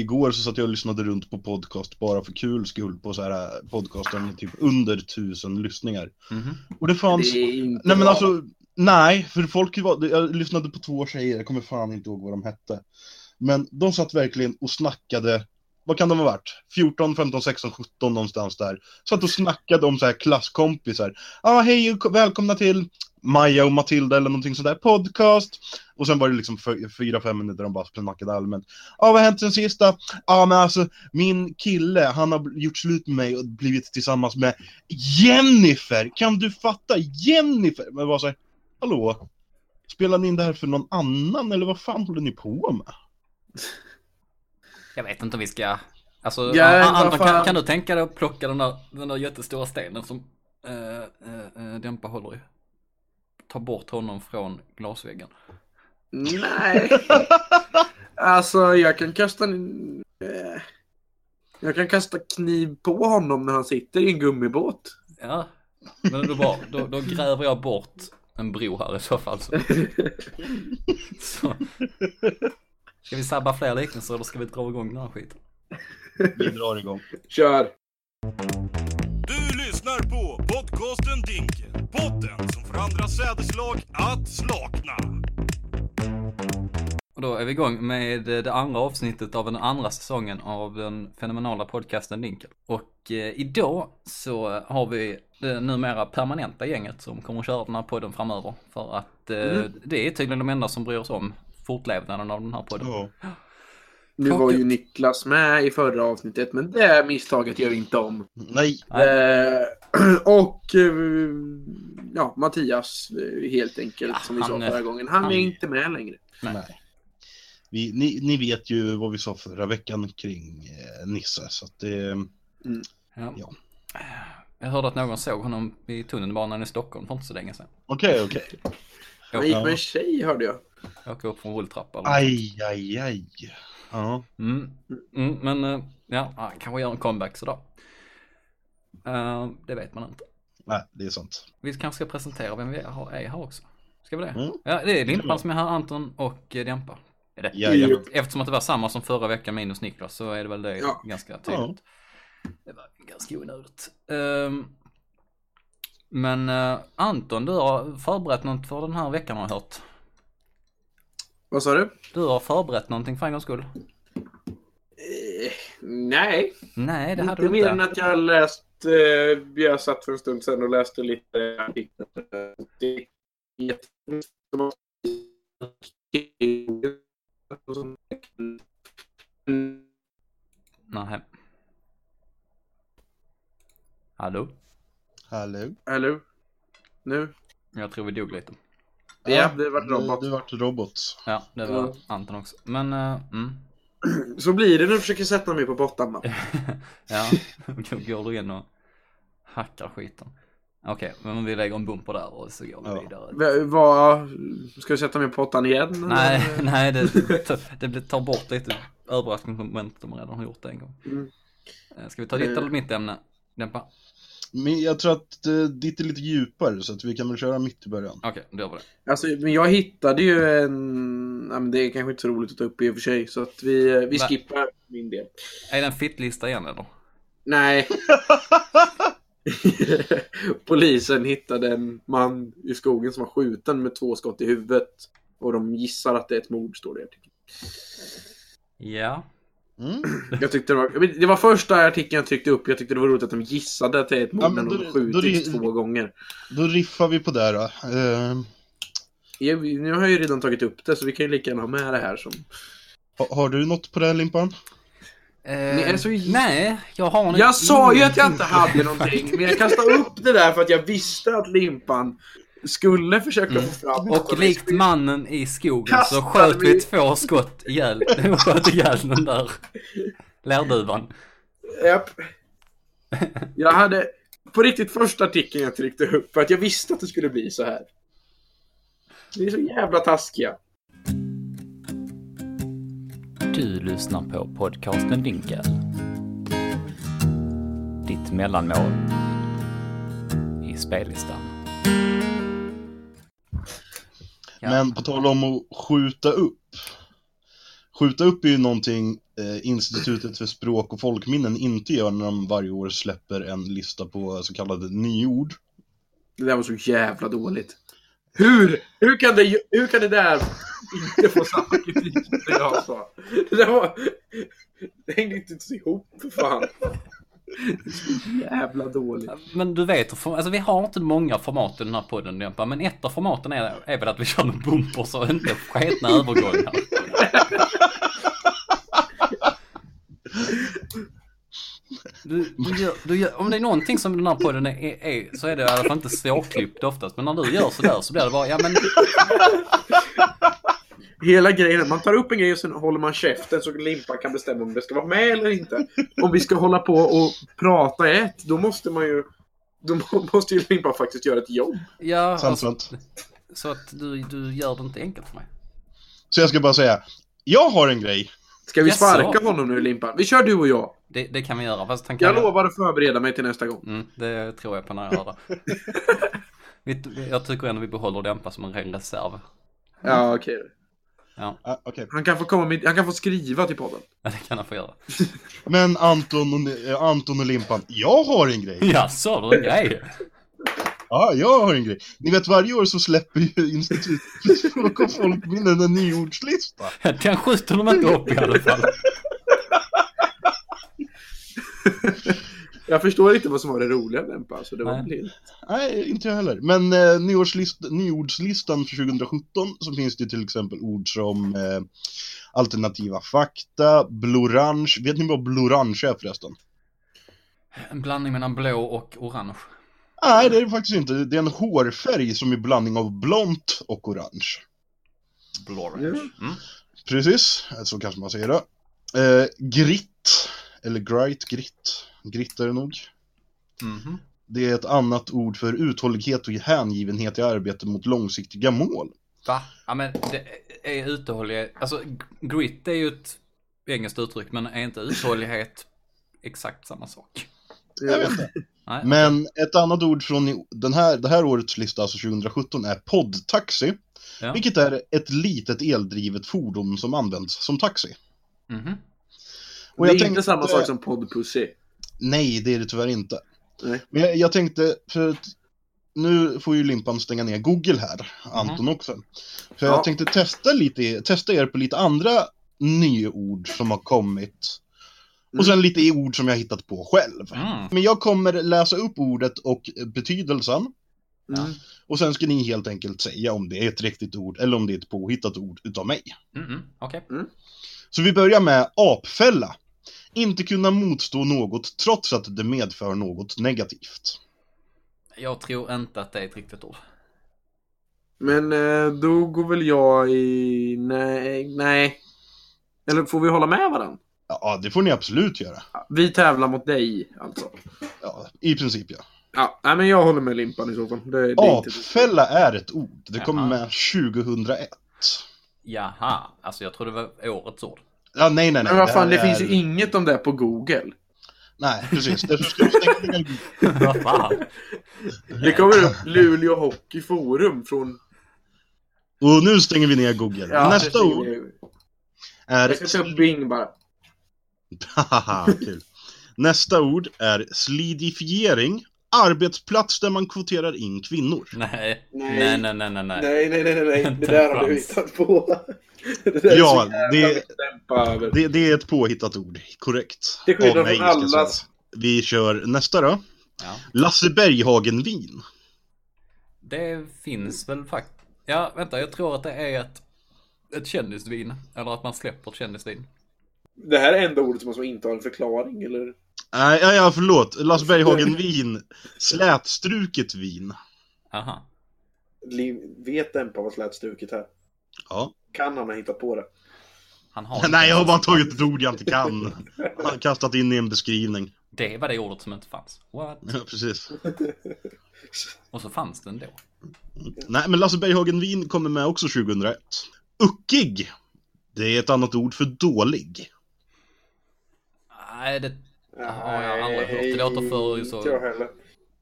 igår så satt jag och lyssnade runt på podcast bara för kul skull på så här podcaster med typ under tusen lyssningar. Mhm. Och det fanns, Det nej men bra. alltså, nej, för folk var, jag lyssnade på två tjejer, jag kommer fan inte ihåg vad de hette. Men de satt verkligen och snackade, vad kan de ha varit? 14, 15, 16, 17 någonstans där. Satt och snackade om så här klasskompisar. Ja, ah, hej och välkomna till Maja och Matilda eller någonting sådär, podcast. Och sen var det liksom fy- fyra, fem minuter de bara snackade allmänt. Ja, vad har hänt sen sista? Ja, men alltså min kille, han har gjort slut med mig och blivit tillsammans med Jennifer. Kan du fatta? Jennifer! Men vad säger hallå? Spelar ni in det här för någon annan eller vad fan håller ni på med? Jag vet inte om vi ska... Alltså, Ja, Anton, kan, kan du tänka dig att plocka den där, den där jättestora stenen som äh, äh, Dämpa håller i? Ta bort honom från glasväggen. Nej. alltså jag kan kasta en... eh, Jag kan kasta kniv på honom när han sitter i en gummibåt. Ja, men då, bara, då, då gräver jag bort en bro här i så fall. Så. så. Ska vi sabba fler liknelser eller ska vi dra igång den här skiten? Vi drar igång. Kör. Du lyssnar på podcasten Dinkel. Podden som får andra sädeslag att slakna. Och då är vi igång med det andra avsnittet av den andra säsongen av den fenomenala podcasten Dinkel. Och eh, idag så har vi det numera permanenta gänget som kommer att köra den här podden framöver. För att eh, det är tydligen de enda som bryr sig om fortlevnaden av den här podden. Ja. Nu var ju Niklas med i förra avsnittet, men det misstaget gör vi inte om. Nej. Eh, och eh, ja, Mattias eh, helt enkelt, Ja, som vi sa eh, förra gången. Han, han- är inte med längre. Nej. Vi, ni, ni vet ju vad vi sa förra veckan kring eh, Nisse, så att det... Ja. Ja. Jag hörde att någon såg honom i tunnelbanan i Stockholm för inte så länge sedan. Okej, okej. Han gick med en tjej hörde jag. Åka upp från rulltrappa eller Aj, aj, aj. Ja. Mm. Mm, men eh, ja, han kanske gör en comeback sådär. Eh, det vet man inte. Nej, det är sant. Vi kanske ska presentera vem vi är här, är här också. Ska vi det? Mm. Ja, det är Limpan som är här, Anton och eh, Dämpa. Är det? Jajamän. Eftersom att det var samma som förra veckan minus Niklas så är det väl det Ja. ganska tydligt. Det var ganska onödigt. Ehm, men eh, Anton, du har förberett något för den här veckan har jag hört. Vad sa du? Du har förberett någonting för en gångs skull. Eh, nej, Nej, det hade inte du mer inte. än att jag har läst. Eh, jag satt för en stund sedan och läste lite artiklar. Det är Nej. Hallå? Hallå? Hallå? Nu? Jag tror vi dog lite. Ja, det var robot. Du, du vart robot. Ja, det var Ja. Anton också. Men, uh, mm. Så blir det när du försöker sätta mig på pottan. va? ja, då går du in och hackar skiten. Okej, men vi lägger en bumper där och så går vi Ja. vidare. Vad... Ska du sätta mig på pottan igen? Nej, eller? nej, det, det blir- tar bort lite överraskningsmoment de redan har gjort det en gång. Mm. Eh, Ska vi ta ditt Eh. eller mitt ämne? Dämpa? Men jag tror att eh, ditt är lite djupare, så att vi kan väl köra mitt i början. Okej, då gör vi det. Alltså, men jag hittade ju en... Ja, men det är kanske inte så roligt att ta upp i och för sig. Så att vi, vi Va? skippar min del. Är det en fittlista igen eller? Nej. Polisen hittade en man i skogen som var skjuten med två skott i huvudet. Och de gissar att det är ett mord, står det i artikeln. Ja. Mm. Jag tyckte det var, det var första artikeln jag tryckte upp. Jag tyckte det var roligt att de gissade att det är ett mord Ja, när men de skjutits två gånger. Då riffar vi på det då. Eh, Jag, nu har jag ju redan tagit upp det så vi kan ju lika gärna ha med det här som... ha, har du något på det här, Limpan? Eh, så- Nej, jag har nog Jag sa ju att jag inte hade någonting, men jag kastade upp det där för att jag visste att Limpan skulle försöka få fram Och likt mannen i skogen så sköt vi två skott ihjäl, sköt ihjäl den där lärduvan. Japp. Jag hade på riktigt första artikeln jag tryckte upp för att jag visste att det skulle bli så här. Ni är så jävla taskiga. Du lyssnar på podcasten Dinkel. Ditt mellanmål i spellistan. Ja. Men på tal om att skjuta upp. Skjuta upp är ju någonting eh, Institutet för språk och folkminnen inte gör när de varje år släpper en lista på så kallade nyord. Det där var så jävla dåligt. Hur? Hur kan det, hur kan det där inte få samma kritik som det jag sa? Det där var... Det hängde inte ens ihop för fan. Jävla dåligt. Men du vet, alltså vi har inte många format i den här podden Dämpa, men ett av formaten är, är väl att vi kör med bumpers och inte sketna övergångar. Du, du gör, du gör, om det är någonting som den här podden är, är, är så är det i alla fall inte svårklippt oftast. Men när du gör sådär så blir det bara, ja men Hela grejen man tar upp en grej och sen håller man käften så Limpan kan bestämma om det ska vara med eller inte. Om vi ska hålla på och prata ett, då måste man ju... Då må- måste ju Limpan faktiskt göra ett jobb. ja, alltså, så att du, du gör det inte enkelt för mig. Så jag ska bara säga, jag har en grej. Ska vi sparka honom nu Limpan? Vi kör du och jag. Det, det kan vi göra, fast han kan Jag lovar att förbereda mig till nästa gång. Mm, det tror jag på när jag hör det. Vi- Jag tycker ändå vi behåller Dämpa som en ren reserv. Ja, okej. Ja, Ah, Okej. Han, kan få komma med, han kan få skriva till podden. det kan han få göra. Men Anton och, eh, Anton och Limpan, jag har en grej. Ja, så har du en grej. Ja, jag har en grej. Ni vet varje år så släpper ju Institutet för språk och folkminnen en nyordslista. Den skjuter de inte upp i alla fall. Jag förstår inte vad som var det roliga med Limpan, så det var Nej. helt... Nej, inte jag heller. Men eh, nyårslist, nyordslistan för 2017 så finns det till exempel ord som eh, alternativa fakta, blorange. Vet ni vad blorange är förresten? En blandning mellan blå och orange. Nej, det är det faktiskt inte. Det är en hårfärg som är blandning av blont och orange. Blorange. Mm. Precis, så kanske man säger det. Eh, gritt, eller gright, gritt. Gritt är det nog. Mhm. Det är ett annat ord för uthållighet och hängivenhet i arbete mot långsiktiga mål. Va? Ja men det är uthållighet. Alltså grit är ju ett engelskt uttryck men är inte uthållighet exakt samma sak? Jag vet inte. Men ett annat ord från den här, det här årets lista, alltså 2017, är poddtaxi. Ja. Vilket är ett litet eldrivet fordon som används som taxi. Mhm. Och det är jag inte tänkte- samma sak som poddpussy. Nej, det är det tyvärr inte. Nej. Men jag, jag tänkte, för att nu får ju Limpan stänga ner Google här, Anton också. För Ja. jag tänkte testa, lite, testa er på lite andra nyord som har kommit. Och sen lite ord som jag har hittat på själv. Mm. Men jag kommer läsa upp ordet och betydelsen. Mm. Och sen ska ni helt enkelt säga om det är ett riktigt ord eller om det är ett påhittat ord utav mig. Mhm. Okej. Så vi börjar med apfälla. Inte kunna motstå något trots att det medför något negativt. Jag tror inte att det är ett riktigt ord. Men eh, då går väl jag i... Nej, nej. Eller får vi hålla med varandra? Ja, det får ni absolut göra. Vi tävlar mot dig, alltså. Ja, i princip ja. Ja, nej, men jag håller med Limpan i så fall. Det, det är inte... Apfälla är ett ord. Det Jaha. med 2001. Jaha, alltså jag tror det var årets ord. Ja, nej, nej, nej. Men vad fan, det här finns är- ju inget om det på Google. Nej, precis. Därför ska stänga. Vad fan? Det kommer upp Luleå Hockey Forum från... Och nu stänger vi ner Google. Ja, Nästa det- ord är... Jag ska ta upp Bing bara. Haha, kul. Nästa ord är slidifiering. Arbetsplats där man kvoterar in kvinnor. Nej. Nej. Nej, nej, nej, nej, nej. Nej, nej, nej. Det där har du hittat på. Det Ja, det-. Det, det är ett påhittat ord, korrekt. Av mig, från allas. Vi kör nästa då. Ja. Lasse Berghagen-vin. Det finns väl faktiskt. Ja, vänta, jag tror att det är ett, ett kändisvin. Eller att man släpper ett kändisvin. Det här är enda ordet som alltså inte har en förklaring, eller? Nej, ja, ja, förlåt. Lasse Berghagen-vin. Slätstruket vin. Aha. Vet Dämpa vad slätstruket är? Ja. Kan han ha hittat på det? Han har Nej, jag har bara tagit ett ord jag inte kan. Har kastat in i en beskrivning. Det var det ordet som inte fanns. What? Ja, precis. Och så fanns det ändå. Nej, men Lasse Berghagen-vin kommer med också 2001. Uckig. Det är ett annat ord för dålig. Nej, det... Ja, jag har aldrig hört. Det låter för så- Inte jag heller.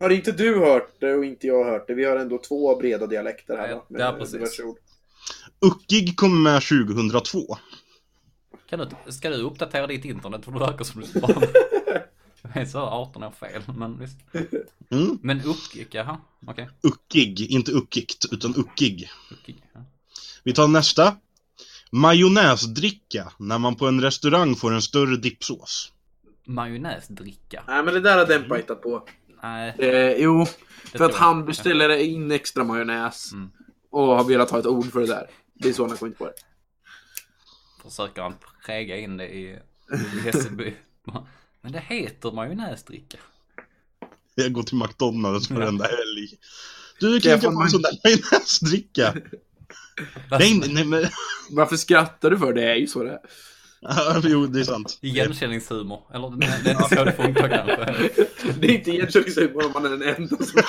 Har inte du hört det och inte jag hört det? Vi har ändå två breda dialekter här Ja, ja, Med precis. Uckig kommer med 2002. Kan du, ska du uppdatera ditt internet för det verkar som du. Det är så 18 år fel, men visst. Mm. Men uppgick, jaha, okej. Uckig, inte uckigt, utan uckig. Ja. Vi tar nästa. Majonnäsdricka, när man på en restaurang får en större dippsås. Majonnäsdricka. Nej men det där har Dempa hittat på. Nej, Eh, jo, det för att han beställer in extra majonnäs. Mm. Och har velat ha ett ord för det där. Det är så han har kommit på det. Försöker han präga in det i, i Hässelby. Men det heter majonnäsdricka. Jag går till McDonalds varenda helg. Du Kan inte få en sån där majonnäsdricka. nej, nej, nej, men... Varför skrattar du för? Det är ju så det är. Ja, jo, det är sant. Igenkänningshumor. Eller det, det är inte så det funkar kanske. Det är inte igenkänningshumor om man är den enda som.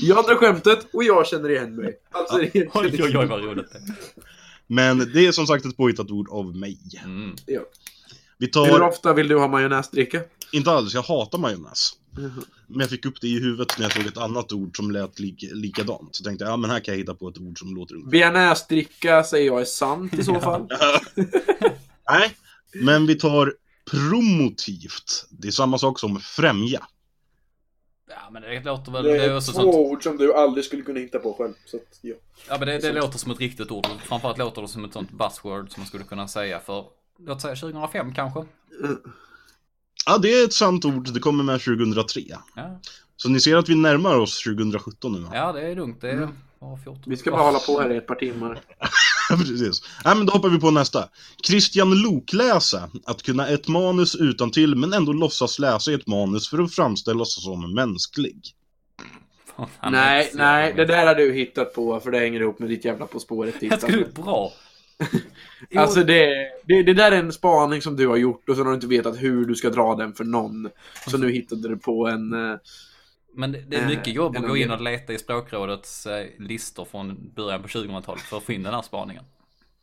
Jag drar skämtet och jag känner igen mig. Alltså, det är Oj, oj, oj vad roligt det. Men det är som sagt ett påhittat ord av mig. mm. Ja. Vi Hur tar, ofta vill du ha majonnäsdricka? inte alls, jag hatar majonnäs. Men jag fick upp det i huvudet när jag såg ett annat ord som lät lik, likadant. Så tänkte jag, ja men här kan jag hitta på ett ord som låter ungefär. Bearnaisdricka säger jag är sant i så fall. Nej, men vi tar promotivt. Det är samma sak som främja. Ja men det låter väl, det är också sånt. ord som du aldrig skulle kunna hitta på själv. Så att, ja. Ja men det, det låter som ett riktigt ord. Framförallt låter det som ett sånt buzzword som man skulle kunna säga för, låt säga 2005 kanske. Ja, det är ett sant ord. Det kommer med 2003. Ja, Så ni ser att vi närmar oss 2017 nu ja det är lugnt. Det är 14. Vi ska bara hålla på här i ett par timmar. Precis. Nej, men då hoppar vi på nästa. Christian Lokläsa. Att kunna ett manus utan till men ändå låtsas läsa ett manus för att framställas som mänsklig. Fan, är nej, nej, det där har du hittat på för det hänger ihop med ditt jävla På spåret Jag skulle bra. Alltså det, det, det där är en spaning som du har gjort och så har du inte vetat hur du ska dra den för någon. Så nu hittade du på en... eh, Men det, det är mycket Eh, jobb en att gå in och leta i språkrådets eh, listor från början på 2000-talet för att få in den här spaningen.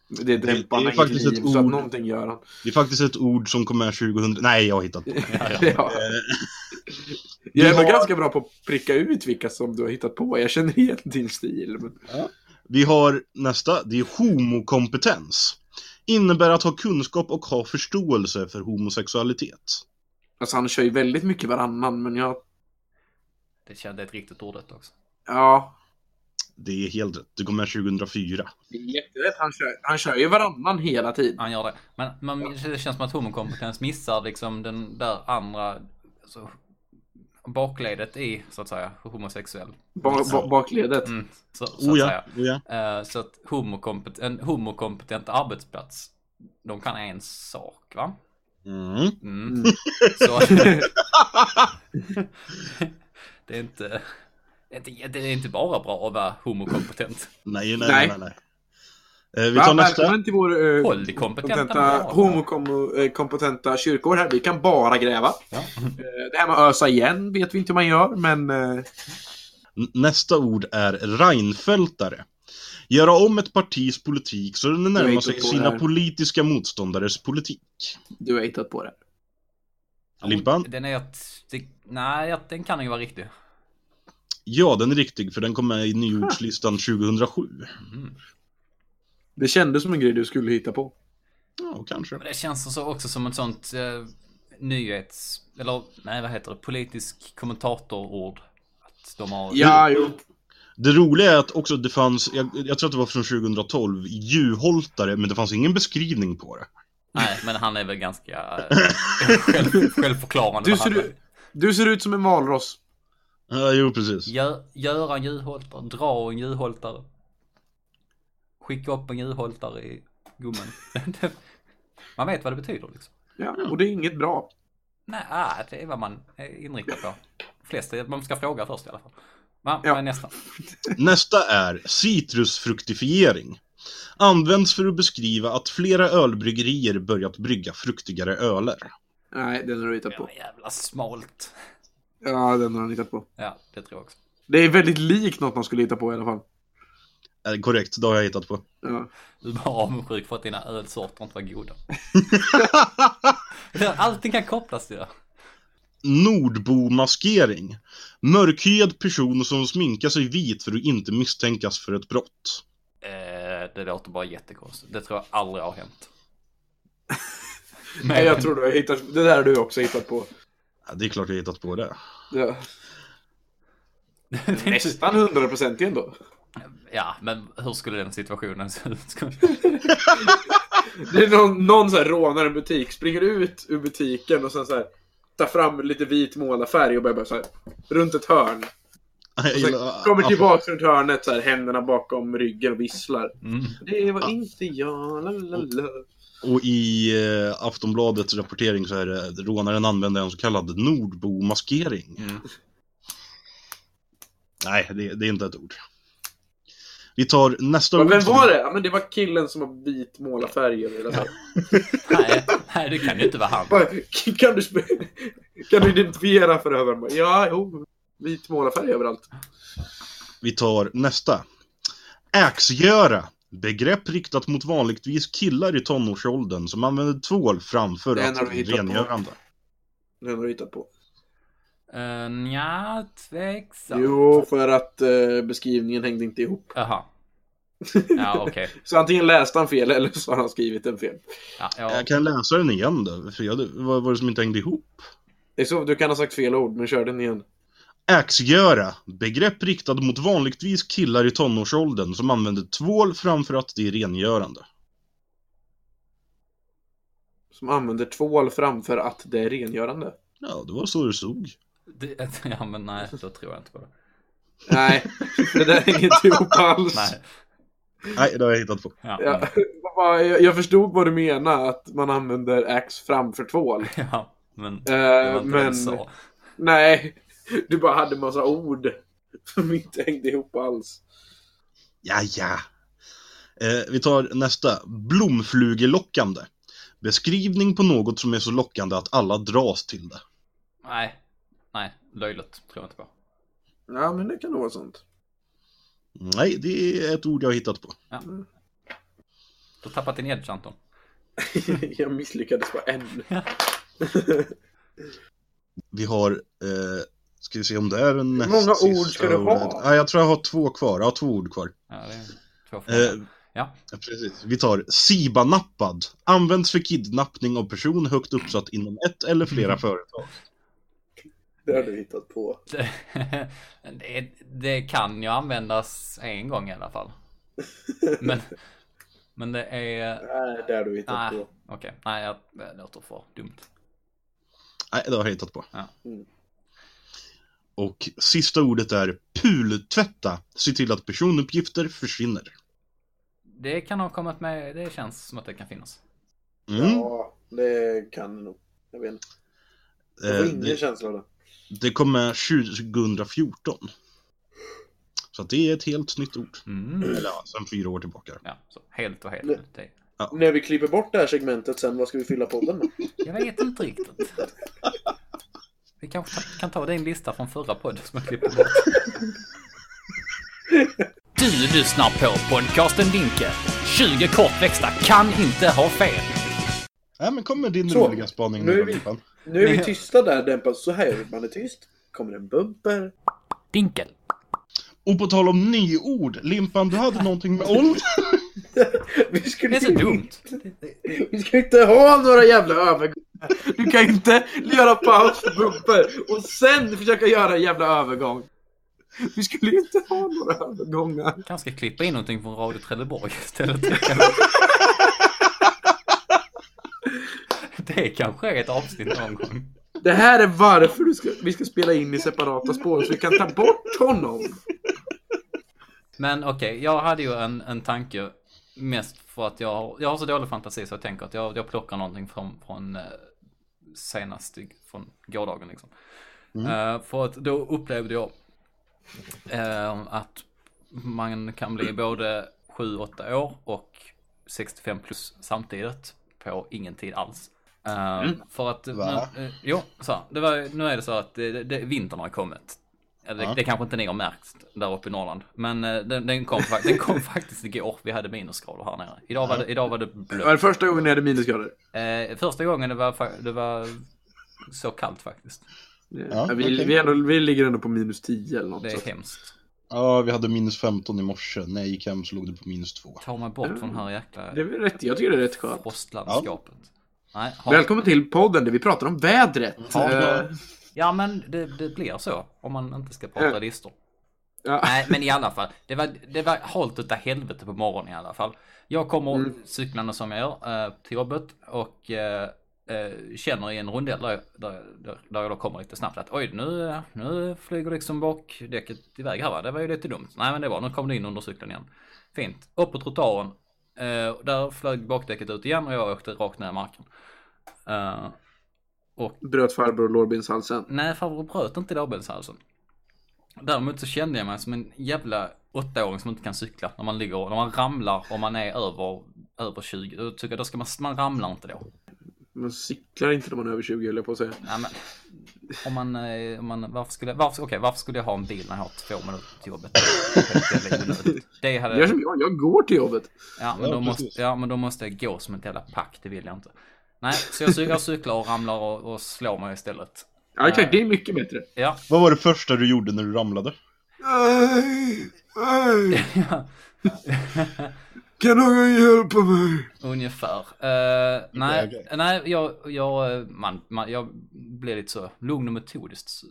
Det dämpar det är faktiskt liv, ett så att ord. någonting gör han. Det är faktiskt ett ord som kommer med 2000... Nej, jag har hittat på det. Ja, ja. Ja. Jag är har- ganska bra på att pricka ut vilka som du har hittat på. Jag känner igen din stil. Men... Vi har nästa, det är homokompetens. Innebär att ha kunskap och ha förståelse för homosexualitet. Alltså han kör ju väldigt mycket varannan, men jag... Det kände ett riktigt ord detta också. Ja. Det är helt rätt, det kom med 2004. Det är jätterätt. Han kör, han kör ju varannan hela tiden. Han gör det. Men man, det känns som att homokompetens missar liksom den där andra alltså, bakledet i, så att säga, homosexuell. Ba, ba, bakledet. Mm, så, så Oh att ja, säga. oh ja. Eh, så att homokompet, en homokompetent arbetsplats, de kan en sak va? Mm. Mm. Så... det är inte... Det är inte, bara bra att vara homokompetent. Nej. nej, nej. nej. Eh, vi Va, tar nästa. Välkommen till vår uh, Polykompetenta homokompetenta kyrkor här. Vi kan bara gräva. Ja. Eh, det här med ösa igen vet vi inte hur man gör, men... eh, Nästa ord är Reinfeldtare. Göra om ett partis politik så den närmar sig sina politiska motståndares politik. du har hittat på det. Limpan? Den är att... Nej, den kan ju vara riktig. Ja, den är riktig för den kom med i nyordslistan 2007. Mm. Det kändes som en grej du skulle hitta på. Ja, kanske. Men det känns så också som ett sånt eh, nyhets... Eller nej, vad heter det? Politisk kommentatorord. Att de har... Ja, jo. Det roliga är att också det fanns, jag, jag tror att det var från 2012, djurhålltare, men det fanns ingen beskrivning på det. Nej, men han är väl ganska eh, själv, självförklarande. Du ser, ut, du ser ut som en valross. Ja, jo precis. Gör, göra en djurhållare, dra en djurhållare. Skicka upp en djurhållare i gummen. man vet vad det betyder liksom. Ja, och det är inget bra. Nej, ah, det är vad man är inriktad på. Flest, man ska fråga först i alla fall. Va, Ja. Nästa? Nästa är citrusfruktifiering. Används för att beskriva att flera ölbryggerier börjat brygga fruktigare öler. Nej, den har du hittat på. Ja, jävla smalt. Ja, den har han hittat på. Ja, det tror jag också. Det är väldigt likt något man skulle hitta på i alla fall. Eh, korrekt, det har jag hittat på. Ja. Du är bara avundsjuk för att dina ölsorter inte var goda. Allting kan kopplas till det. Nordbomaskering. Mörkhyad person som sminkar sig vit för att inte misstänkas för ett brott. Eh, det låter bara jättekonstigt. Det tror jag aldrig har hänt. Nej, jag tror du har hittat, det där har du också hittat på. Ja, det är klart jag har hittat på det. Ja. Det är inte- Nästan 100% igen då. Ja, men hur skulle den situationen se ut? Det är någon, någon så här rånar en butik, springer ut ur butiken och sen så här tar fram lite vit målarfärg och börjar bara så här runt ett hörn. Jag Och sen gillar- kommer tillbaka runt hörnet så här händerna bakom ryggen och visslar. Mm. Det var inte jag, la la la. Och i eh, Aftonbladets rapportering så är det rånaren använder en så kallad Nordbo-maskering. Mm. Nej, det, det är inte ett ord. Vi tar nästa Men ord. Vem var det? Ja, men det var killen som har vit målarfärg över hela. Nej, nej, det kan ju inte vara han. Kan du, kan du identifiera förövaren? Ja, jo. Vit målarfärg överallt. Vi tar nästa. Äxgöra. Begrepp riktat mot vanligtvis killar i tonårsåldern som använder tvål framför Den att rengörande. Den har du hittat på. Uh, nja, tveksam. Jo, för att eh, beskrivningen hängde inte ihop. Jaha. Ja, okej. Så antingen läste han fel eller så har han skrivit den fel. Ja, ja. Jag kan läsa den igen då, för jag, vad var det som inte hängde ihop? Det är så, du kan ha sagt fel ord, men kör den igen. Äxgöra. Begrepp riktat mot vanligtvis killar i tonårsåldern som använder tvål framför att det är rengörande. Som använder tvål framför att det är rengörande. Ja, det var så det stod. Det, ja, men nej, då tror jag inte på det. Nej, det där hänger inte ihop alls. Nej. Nej, det har jag hittat på. Ja, Ja, jag, jag förstod vad du menar, att man använder ax framför tvål. ja men det var Eh, inte men sa. nej, du bara hade massa ord som inte hängde ihop alls. Ja, ja. Eh, vi tar nästa. Blomflugelockande. Beskrivning på något som är så lockande att alla dras till det. Nej, nej, löjligt tror jag inte på. Ja, men det kan nog vara sånt. Nej, det är ett ord jag har hittat på. Du har tappat din edge Anton. jag misslyckades på en. Vi har, eh, ska vi se om det är den näst många ord sista ska du ha? Ja, jag tror jag har två kvar. Jag har två ord kvar. Ja, det är två. Eh, Ja, ja, precis. Vi tar Siba-nappad. Används för kidnappning av person högt uppsatt inom ett eller flera företag. Det har du hittat på. det, det, det kan ju användas en gång i alla fall. Men, men det är... Nej, det har du hittat Nej, på. okej. Nej, jag, det låter för dumt. Nej, det har jag hittat på. Ja. Mm. Och sista ordet är pultvätta. Se till att personuppgifter försvinner. Det kan ha kommit med, det känns som att det kan finnas. Mm. Ja, det kan det nog. Jag vet inte. Jag Eh, får ingen det, känsla av det. Det kom med 2014. Så att det är ett helt nytt ord. Mm. Eller ja, sen fyra år tillbaka. Ja, så helt och helt. Nej. Det, När vi klipper bort det här segmentet sen, vad ska vi fylla podden med? jag vet inte riktigt. Vi kanske kan ta din lista från förra podden som jag klippte bort. Du lyssnar på podcasten Dinke. 20 kortväxta kan inte ha fel. Nej, men kom med din Så, roliga spaning nu är nu, vi- Limpan. Nu är vi tysta där, dämpat. Så här gör man är tyst. Kommer en bumper. Dinkel. Och på tal om nyord, Limpan, du hade någonting med ålder. Vi Det skulle är så dumt. Vi ska inte ha några jävla övergångar. Du kan inte göra paus för bumper och sen försöka göra en jävla övergång. Vi skulle ju inte ha några övergångar. Kanske ska klippa in någonting från Radio Trelleborg istället. Det kanske är ett avsnitt någon gång. Det här är varför du ska, vi ska spela in i separata spår, så vi kan ta bort honom. Men okej, jag hade ju en, en tanke mest för att jag, jag har så dålig fantasi så jag tänker att jag, jag plockar någonting från, från eh, senast, från gårdagen liksom. Eh, för att då upplevde jag eh, att man kan bli både 7-8 år och 65 plus samtidigt på ingen tid alls. Eh, För att, Va? nu, eh, jo, så, det var, nu är det så att det, det, det, vintern har kommit. Ja, Det, Ja. det kanske inte ni har märkt där uppe i Norrland. Men eh, den, den, kom, den kom faktiskt igår. Vi hade minusgrader här nere. Idag var det, idag var det Det var blött. det första gången ni hade minusgrader. Eh, första gången det var, det var så kallt faktiskt. Ja, Ja, vi, okej. vi, ändå, vi ligger ändå på minus 10 eller något. Det är så. hemskt. Ja, vi hade minus 15 i morse. När jag gick hem så låg det på minus 2. Ta mig bort från det här jäkla Det är rätt, jag tycker det är rätt skönt. frostlandskapet. Nej, Välkommen till podden där vi pratar om vädret. Ja. Eh, Ja men det, det blir så om man inte ska prata Ja. listor. ja. Nej men i alla fall, det var, det var halt utav helvete på morgonen i alla fall. Jag kommer Mm. cyklande som jag gör eh, till jobbet och eh, eh, känner i en rondell där, där, där, där jag då kommer lite snabbt att oj nu, nu flyger liksom bakdäcket iväg här va, det var ju lite dumt. Nej men det var, nu kom det in under cykeln igen. Fint, upp på trottoaren. Eh, där flög bakdäcket ut igen och jag åkte rakt ner i marken. Eh, Bröt farbror lårbenshalsen. Nej, farbror bröt inte lårbenshalsen. Däremot så kände jag mig som en jävla åttaåring som inte kan cykla när man ligger, när man ramlar och man är över, över 20. Då tycker jag, då ska man, man ramlar inte då. Man cyklar inte när man är över 20 höll jag på att säga. Nej men, om man, eh, om man varför skulle, varför, okej, varför skulle jag ha en bil när jag har två minuter till jobbet? Det hade, jag, jag går till jobbet. ja, men Ja, då måste, ja men då måste jag gå som ett jävla pack, det vill jag inte. Nej, så jag cyklar, cyklar och ramlar och, och slår mig istället. Ja, exakt. Det är mycket bättre. Ja, Vad var det första du gjorde när du ramlade? Kan någon hjälpa mig? Ungefär. Uh, nej, Okej, nej, jag, jag, man, man, jag blir lite så lugn och metodiskt.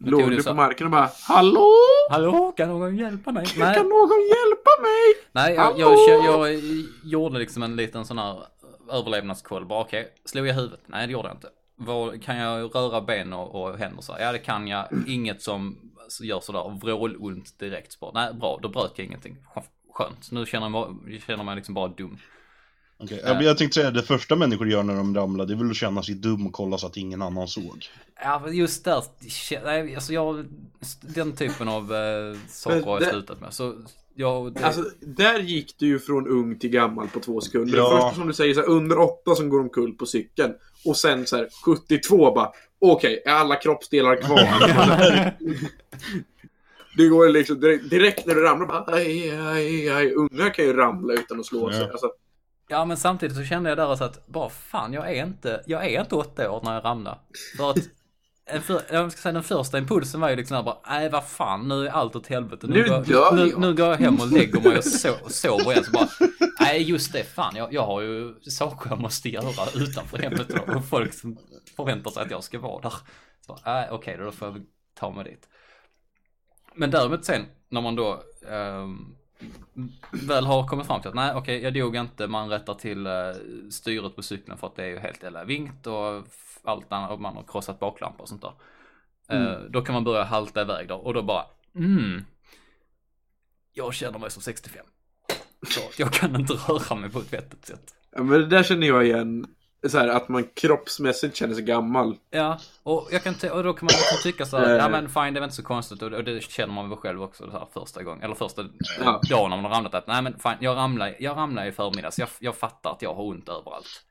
Låg du på marken och bara Hallå? Hallå, kan någon hjälpa mig? Nej, Kan någon hjälpa mig? nej jag, jag, jag, jag gjorde liksom en liten sån här överlevnadskoll. Bara okej, slog jag huvudet? Nej, det gjorde jag inte. Vad, kan jag röra ben och, och händer så? Ja, det kan jag. Inget som gör sådär vrålont direkt. Bara, Nej, bra, då bröt jag ingenting. Skönt. Nu känner jag känner mig liksom bara dum. Okej, ja, men Jag tänkte säga det första människor gör när de ramlar, det är väl att känna sig dum och kolla så att ingen annan såg. Ja, men just där, alltså jag, den typen av eh, saker har jag det- slutat med. Så jag, det, Alltså, där gick du ju från ung till gammal på två sekunder. Ja. Först som du säger, så här, under åtta som går omkull på cykeln. Och sen så här, 72 bara, okej, är alla kroppsdelar kvar? det går liksom direkt, direkt när du ramlar bara, aj, aj, aj. Unga kan ju ramla utan att slå sig. Ja. Alltså, ja, men samtidigt så kände jag där så att, bara fan, jag är inte, jag är inte åtta år när jag ramlar. För att, en för, jag ska säga den första impulsen var ju liksom bara, nej vad fan, nu är allt åt helvete. Nu går, dör nu, jag." nu går jag hem och lägger mig och so, sover igen. Så bara, nej just det, fan, jag, jag har ju saker jag måste göra utanför hemmet och folk som förväntar sig att jag ska vara där. Så, bara, nej okej, då får jag väl ta mig dit. Men däremot sen när man då ehm, väl har kommit fram till att nej okej jag dog inte, man rättar till eh, styret på cykeln för att det är ju helt jävla vinkt och allt annat och man har krossat baklampa och sånt där. Eh, då kan man börja halta iväg där och då bara mm, jag känner mig som 65. Så jag kan inte röra mig på ett vettigt sätt. ja, men det där känner jag igen. Så här, att man kroppsmässigt känner sig gammal. Ja, och, jag kan och då kan man liksom tycka så här, Eh. ja men fine det är inte så konstigt och, och det känner man väl själv också det här första gången, eller första Ja. dagen när man har ramlat att nej men fine, jag ramlade, jag ramlade i förmiddags, jag, jag fattar att jag har ont överallt.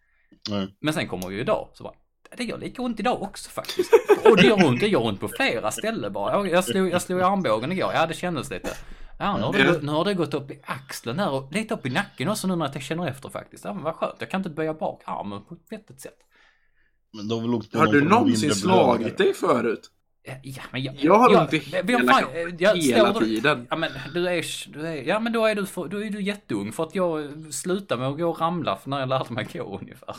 Nej. Men sen kommer ju idag, så bara, det gör lika ont idag också faktiskt. Och det gör ont, det gör ont på flera ställen bara. Jag, jag, slog, jag slog i armbågen igår, ja det kändes lite. Ja, nu har, det, gått- nu har det gått upp i axeln här och lite upp i nacken också nu när jag känner efter faktiskt. Ja men vad skönt, jag kan inte böja bak armen på ett vettigt sätt. Men de har väl Har du någonsin slagit dig förut? Ja, men jag, Jag har ont i hela fan, jag hela står- tiden. Ja men du är, du är, ja men då är du, för, då är du jätteung för att jag slutade med att gå och ramla för när jag lärde mig gå ungefär.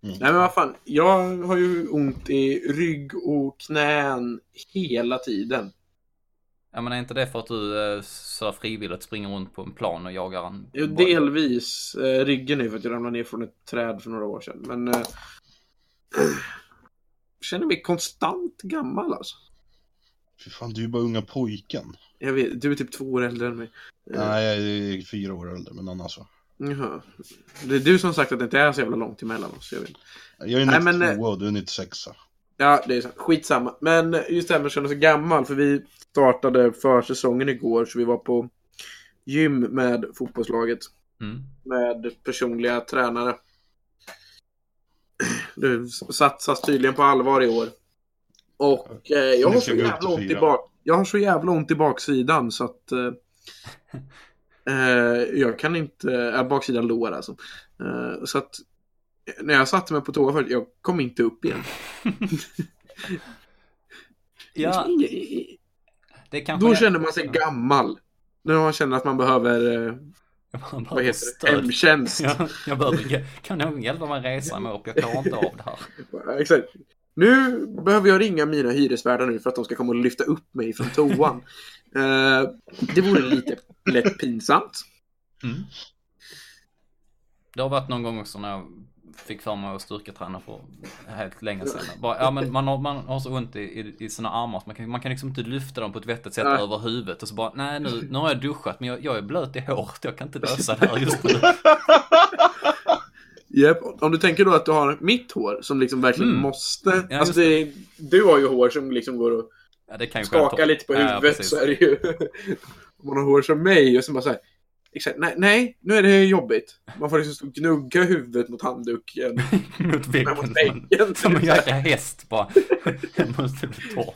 Nej men vad fan, jag har ju ont i rygg och knän hela tiden. Ja men är inte det för att du eh, sådär frivilligt springer runt på en plan och jagar en Jo, boll? delvis. Eh, ryggen är för att jag ramlade ner från ett träd för några år sedan. Men... Eh, känner mig konstant gammal alltså. Fy fan, du är ju bara unga pojken. Jag vet, du är typ två år äldre än mig. Eh, Nej, jag är fyra år äldre, men annars så. Jaha. Det är du som sagt att det inte är så jävla långt emellan oss. Jag vet. Jag är Nej, men, 92 och du är 96. Ja, det är sant. Skitsamma. Men just det här med att känna sig gammal. För vi startade försäsongen igår. Så vi var på gym med fotbollslaget. Mm. Med personliga tränare. Det satsas tydligen på allvar i år. Och eh, jag har så jävla ont i bak... Jag har så jävla ont i baksidan så att... Eh, eh, jag kan inte... Äh, baksidan lår alltså. Eh, så att... När jag satte mig på toa förut, jag kom inte upp igen. Ja, Det Då det- känner man sig gammal. När man känner att man behöver, eh, Man vad heter det, stöd. hemtjänst. Ja, jag behöver, kan någon hjälpa mig resa mig upp? Jag klarar inte av det här. Exakt. Nu behöver jag ringa mina hyresvärdar nu för att de ska komma och lyfta upp mig från toan. Eh, det vore lite lätt pinsamt. Mm. Det har varit någon gång också när jag fick för mig att styrketräna för helt länge sedan. Bara, ja, men man, har, man har så ont i, i, i sina armar så man kan, man kan liksom inte lyfta dem på ett vettigt sätt Nej. över huvudet och så bara, nej nu, nu har jag duschat men jag, jag är blöt i håret, jag kan inte lösa det här just nu. Japp, Om du tänker då att du har mitt hår som liksom verkligen Mm. måste... Ja, alltså det, du har ju hår som liksom går och Ja, skakar lite på Ja, ja, huvudet precis. så är det ju... Om man har hår som mig och så bara så här, Exakt, nej, nej, nu är det jobbigt. Man får liksom gnugga huvudet mot handduken. Mot väggen. mot väggen. Som en jäkla häst bara. Jag måste bli torr.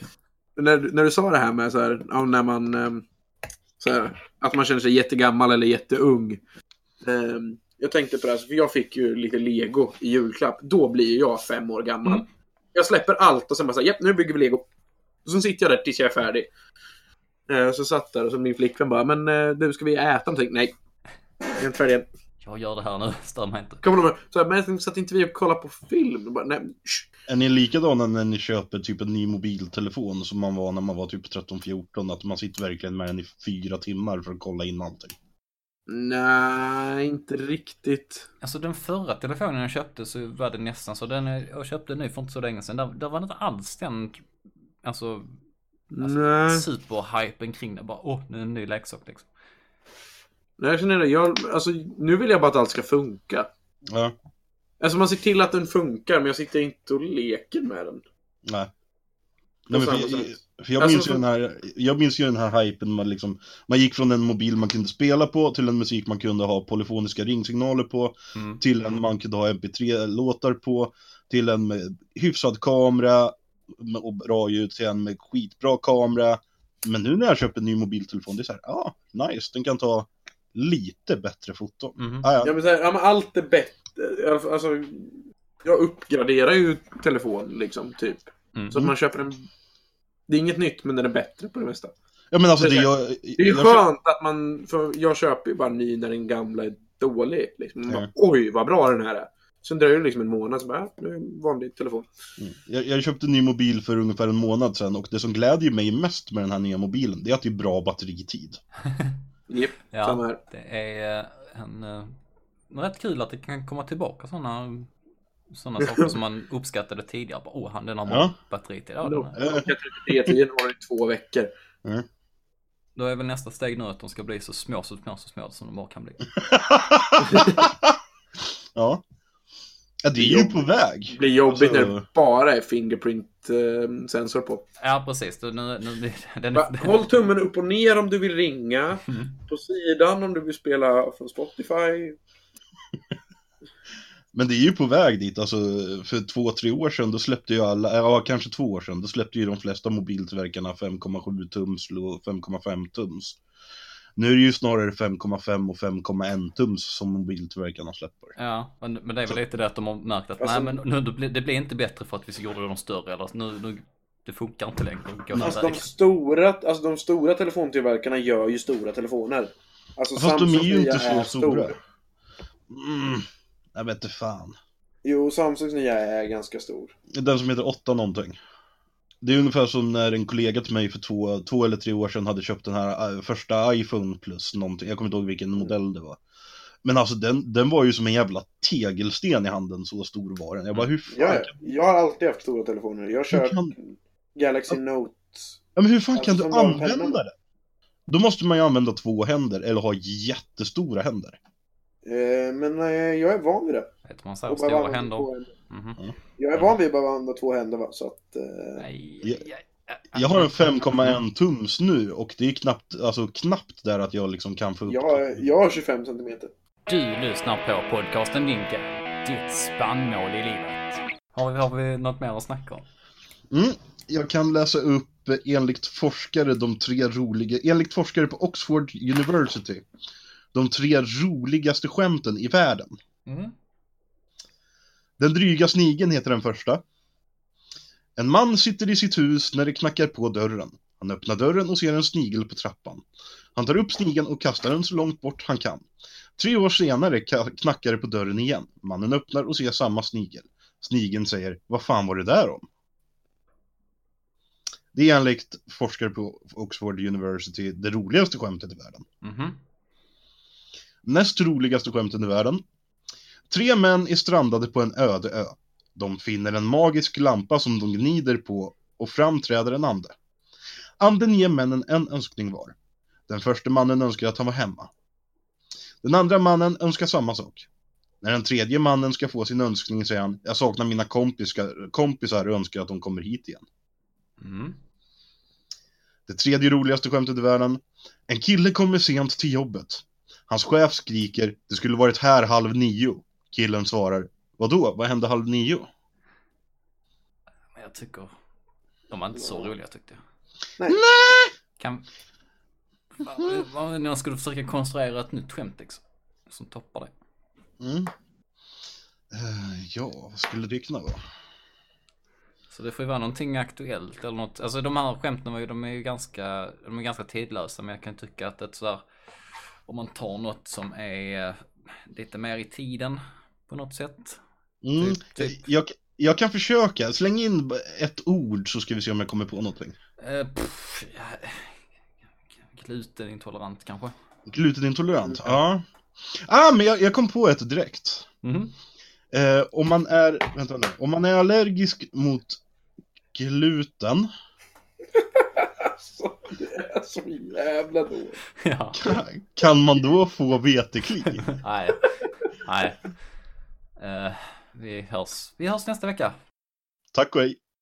när, när du sa det här med så här, när man, ehm, så här, att man känner sig jättegammal eller jätteung. Ehm, jag tänkte på det här, för jag fick ju lite lego i julklapp. Då blir jag fem år gammal. Mm. Jag släpper allt och sen bara så här, nu bygger vi lego. Och så sitter jag där tills jag är färdig. Eh, så satt där och så min flickvän bara, men eh, du ska vi äta någonting? Nej. Jag är inte färdig än. Jag gör det här nu, stör mig inte. Kommer med, så här, men satt inte vi och kollade på film? Bara, nej. Är ni likadana när ni köper typ en ny mobiltelefon som man var när man var typ 13-14? Att man sitter verkligen med den i fyra timmar för att kolla in allting? Nej, inte riktigt. Alltså den förra telefonen jag köpte så var det nästan så. Den jag köpte nu för inte så länge sedan. Där, där var det inte alls den, alltså, alltså Nej. superhypen kring det. Bara åh, nu är det en ny leksak liksom. Nej, jag känner det. Jag, alltså, nu vill jag bara att allt ska funka. Ja, Alltså man ser till att den funkar, men jag sitter inte och leker med den. nej. Nej, men för, för jag, Alltså, minns ju för- den här, jag minns ju den här hypen man liksom, man gick från en mobil man kunde spela på till en musik man kunde ha polyfoniska ringsignaler på, Mm. till en man kunde ha mp3-låtar på, till en med hyfsad kamera och bra ljud, till en med skitbra kamera. Men nu när jag köper en ny mobiltelefon, det är så här, ja, ah, nice, den kan ta lite bättre foton. Mhm. Ah, ja. Ja, men, så här, ja, men allt är bättre. Alltså, jag uppgraderar ju telefon, liksom, typ. Mm. Så att man köper en... Det är inget nytt, men den är bättre på det mesta. ja, men alltså det jag... Det är ju jag- skönt att man... För jag köper ju bara ny när den gamla är dålig. Liksom. Man bara. Oj, vad bra den här är. Sen dröjer det liksom en månad, så bara, ja, nu är det en vanlig telefon. Mm. Jag, jag köpte en ny mobil för ungefär en månad sedan och det som glädjer mig mest med den här nya mobilen, det är att det är bra batteritid. Japp, samma Ja, här. det är eh, en, eh, rätt kul att det kan komma tillbaka sådana sådana saker som man uppskattade tidigare. Bara, Åh, han den har Ja. batteritid. Ja, den är- Nokia 3310 har i två veckor. Då är väl nästa steg nu att de ska bli så små, så små, så små som de bara kan bli. ja. Ja, det är ju på väg. Det blir jobbigt Alltså- när det bara är Fingerprint-sensor på. Ja, precis. Nu, nu, det- den, Va, Håll tummen upp och ner om du vill ringa. Mm. På sidan om du vill spela från Spotify. Men det är ju på väg dit, alltså för två, tre år sedan då släppte ju alla, ja kanske två år sedan, då släppte ju de flesta mobiltillverkarna 5,7 tums och 5,5 tums. Nu är det ju snarare 5,5 och 5,1 tums som mobiltillverkarna släpper. Ja, men, men det är väl lite det att de har märkt att Alltså- nej men nu, det, blir, det blir inte bättre för att vi gjorde dem större eller nu, nu det funkar inte längre. Alltså de, stora, alltså de stora telefontillverkarna gör ju stora telefoner. Alltså Fast de är ju Samsung inte nya så är stora. stor. Mm, jag vet inte fan. Jo, Samsungs nya är ganska stor. Den som heter 8 någonting. Det är ungefär som när en kollega till mig för två, två eller tre år sedan hade köpt den här eh, första iPhone plus någonting. Jag kommer inte ihåg vilken modell det var. Men alltså den, den var ju som en jävla tegelsten i handen, så stor var den. Jag bara, hur fan, Ja, kan, jag har alltid haft stora telefoner. Jag kör kan, Galaxy Note. ja, men hur fan Alltså, kan du använda det? Då måste man ju använda två händer, eller ha jättestora händer. Eh, men eh, jag är van vid det. Vet man säger Och bara stora händer. Mhm. Jag är van vid att bara använda två händer va, så att... Eh, Nej, Ja. aj, aj. Jag har en 5,1 tums nu och det är knappt, alltså knappt där att jag liksom kan få upp jag, jag har 25 centimeter. Du lyssnar på podcasten Dinken. Ditt spannmål i livet. Har vi, har vi något mer att snacka om? Mm, jag kan läsa upp eh, enligt forskare de tre roliga, enligt forskare på Oxford University, de tre roligaste skämten i världen. Mm. Den dryga snigeln heter den första. En man sitter i sitt hus när det knackar på dörren. Han öppnar dörren och ser en snigel på trappan. Han tar upp snigeln och kastar den så långt bort han kan. Tre år senare ka- knackar det på dörren igen. Mannen öppnar och ser samma snigel. Snigeln säger, vad fan var det där om? Det är enligt forskare på Oxford University det roligaste skämtet i världen. Mhm. Näst roligaste skämten i världen. Tre män är strandade på en öde ö. De finner en magisk lampa som de gnider på och framträder en ande. Anden ger männen en önskning var. Den första mannen önskar att han var hemma. Den andra mannen önskar samma sak. När den tredje mannen ska få sin önskning säger han Jag saknar mina kompisar, kompisar och önskar att de kommer hit igen. Mm. Det tredje roligaste skämtet i världen. En kille kommer sent till jobbet. Hans chef skriker Det skulle varit här halv nio. Killen svarar Vadå? Vad hände halv nio? Men jag tycker, de var inte så roliga tyckte jag. Nej. Kan... Vad- vad- När jag skulle försöka konstruera ett nytt skämt liksom. Som toppar det. Mm. Eh, ja, vad skulle det kunna vara? Så det får ju vara någonting aktuellt eller något. Alltså de här skämten var ju, de är ju ganska, de är ganska tidlösa. Men jag kan tycka att ett sådär, om man tar något som är lite mer i tiden på något sätt. Mm. Typ- typ. Jag, jag kan försöka. Släng in ett ord så ska vi se om jag kommer på någonting. Eh, pff, ja, glutenintolerant kanske. Glutenintolerant? Ja. Ah, men jag, jag kom på ett direkt. Mhm. Eh, om man är, vänta nu, om man är allergisk mot gluten Alltså, det är så jävla dåligt. Ja, kan man då få vetekli? nej. Nej. Eh, vi hörs, vi hörs nästa vecka. Tack och hej.